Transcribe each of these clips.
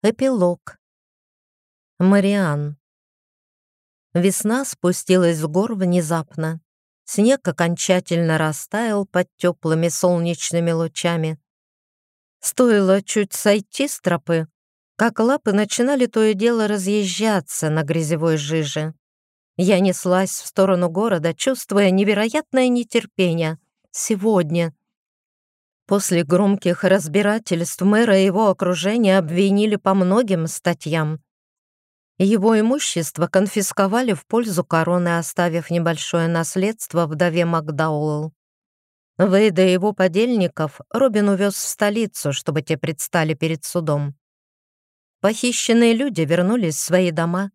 Эпилог. Мариан. Весна спустилась с гор внезапно. Снег окончательно растаял под теплыми солнечными лучами. Стоило чуть сойти с тропы, как лапы начинали то и дело разъезжаться на грязевой жиже. Я неслась в сторону города, чувствуя невероятное нетерпение. Сегодня, После громких разбирательств мэра и его окружения обвинили по многим статьям. Его имущество конфисковали в пользу короны, оставив небольшое наследство вдове Макдауэлл. Вейда и его подельников Робин увез в столицу, чтобы те предстали перед судом. Похищенные люди вернулись в свои дома.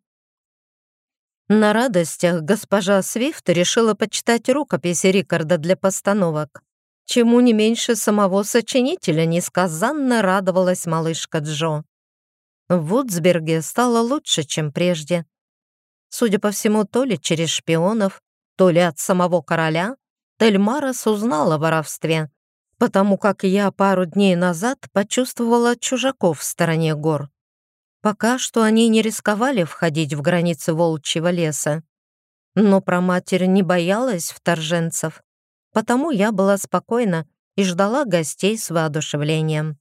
На радостях госпожа Свифт решила почитать рукописи Рикарда для постановок чему не меньше самого сочинителя несказанно радовалась малышка Джо. В Вудсберге стало лучше, чем прежде. Судя по всему, то ли через шпионов, то ли от самого короля, Тельмарас узнала о воровстве, потому как я пару дней назад почувствовала чужаков в стороне гор. Пока что они не рисковали входить в границы волчьего леса. Но про матерь не боялась вторженцев потому я была спокойна и ждала гостей с воодушевлением.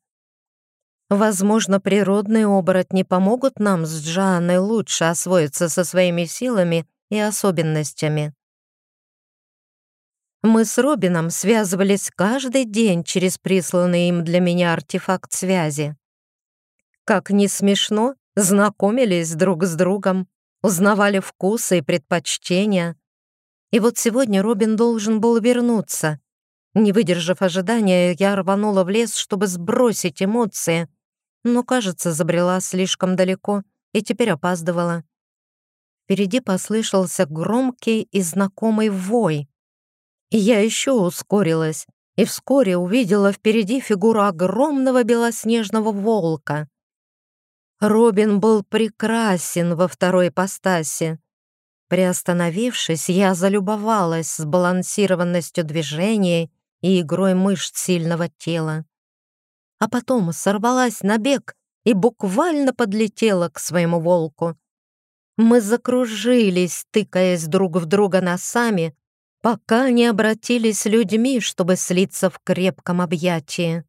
Возможно, природные оборотни помогут нам с Джаной лучше освоиться со своими силами и особенностями. Мы с Робином связывались каждый день через присланный им для меня артефакт связи. Как ни смешно, знакомились друг с другом, узнавали вкусы и предпочтения, и вот сегодня Робин должен был вернуться. Не выдержав ожидания, я рванула в лес, чтобы сбросить эмоции, но, кажется, забрела слишком далеко и теперь опаздывала. Впереди послышался громкий и знакомый вой. И я еще ускорилась, и вскоре увидела впереди фигуру огромного белоснежного волка. Робин был прекрасен во второй ипостаси. Приостановившись, я залюбовалась сбалансированностью движения и игрой мышц сильного тела. А потом сорвалась на бег и буквально подлетела к своему волку. Мы закружились, тыкаясь друг в друга носами, пока не обратились людьми, чтобы слиться в крепком объятии.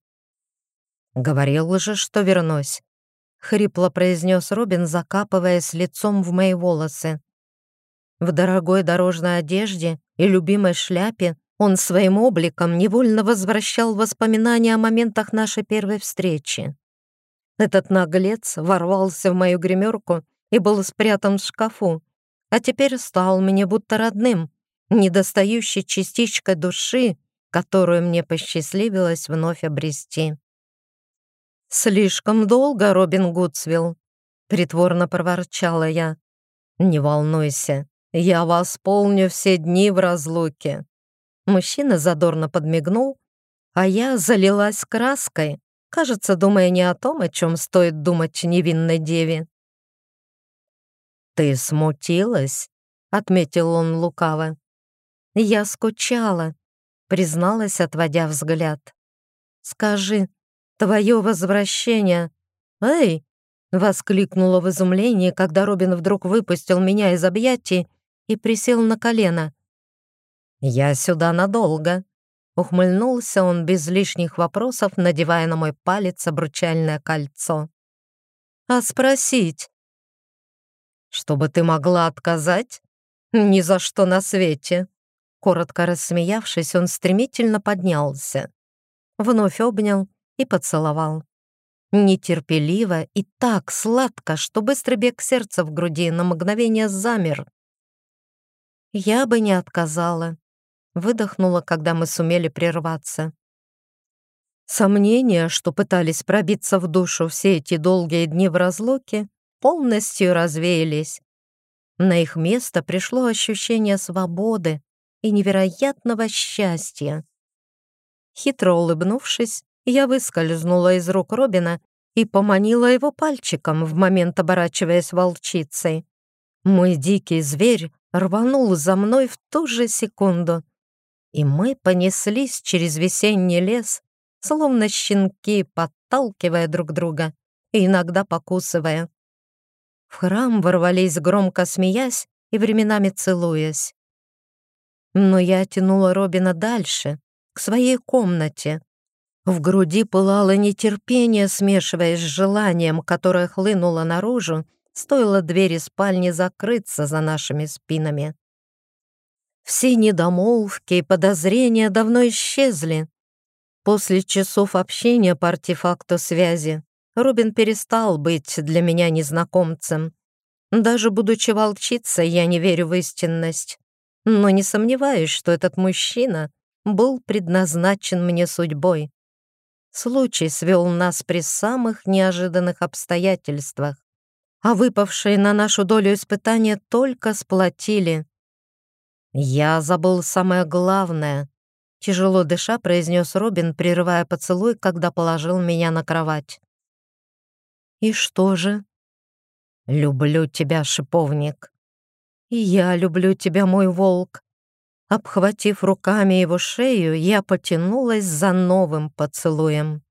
«Говорил же, что вернусь», — хрипло произнес Робин, закапываясь лицом в мои волосы. В дорогой дорожной одежде и любимой шляпе он своим обликом невольно возвращал воспоминания о моментах нашей первой встречи. Этот наглец ворвался в мою гримерку и был спрятан в шкафу, а теперь стал мне будто родным, недостающей частичкой души, которую мне посчастливилось вновь обрести. «Слишком долго, Робин Гудсвилл», — притворно проворчала я. «Не волнуйся, я восполню все дни в разлуке». Мужчина задорно подмигнул, а я залилась краской, кажется, думая не о том, о чем стоит думать невинной деве. «Ты смутилась?» — отметил он лукаво. «Я скучала», — призналась, отводя взгляд. «Скажи, твое возвращение...» «Эй!» — воскликнула в изумлении, когда Робин вдруг выпустил меня из объятий и присел на колено. «Я сюда надолго», — ухмыльнулся он без лишних вопросов, надевая на мой палец обручальное кольцо. «А спросить?» «Чтобы ты могла отказать? Ни за что на свете!» Коротко рассмеявшись, он стремительно поднялся. Вновь обнял и поцеловал. Нетерпеливо и так сладко, что быстрый бег сердца в груди на мгновение замер. Я бы не отказала. Выдохнула, когда мы сумели прерваться. Сомнения, что пытались пробиться в душу все эти долгие дни в разлуке, полностью развеялись. На их место пришло ощущение свободы и невероятного счастья. Хитро улыбнувшись, я выскользнула из рук Робина и поманила его пальчиком в момент оборачиваясь волчицей. Мой дикий зверь рванул за мной в ту же секунду, и мы понеслись через весенний лес, словно щенки, подталкивая друг друга и иногда покусывая. В храм ворвались, громко смеясь и временами целуясь. Но я тянула Робина дальше, к своей комнате. В груди пылало нетерпение, смешиваясь с желанием, которое хлынуло наружу, стоило двери спальни закрыться за нашими спинами. Все недомолвки и подозрения давно исчезли. После часов общения по артефакту связи Робин перестал быть для меня незнакомцем. Даже будучи волчицей, я не верю в истинность. Но не сомневаюсь, что этот мужчина был предназначен мне судьбой. Случай свел нас при самых неожиданных обстоятельствах, а выпавшие на нашу долю испытания только сплотили. «Я забыл самое главное», — тяжело дыша произнес Робин, прерывая поцелуй, когда положил меня на кровать. «И что же?» «Люблю тебя, шиповник». «И я люблю тебя, мой волк». Обхватив руками его шею, я потянулась за новым поцелуем.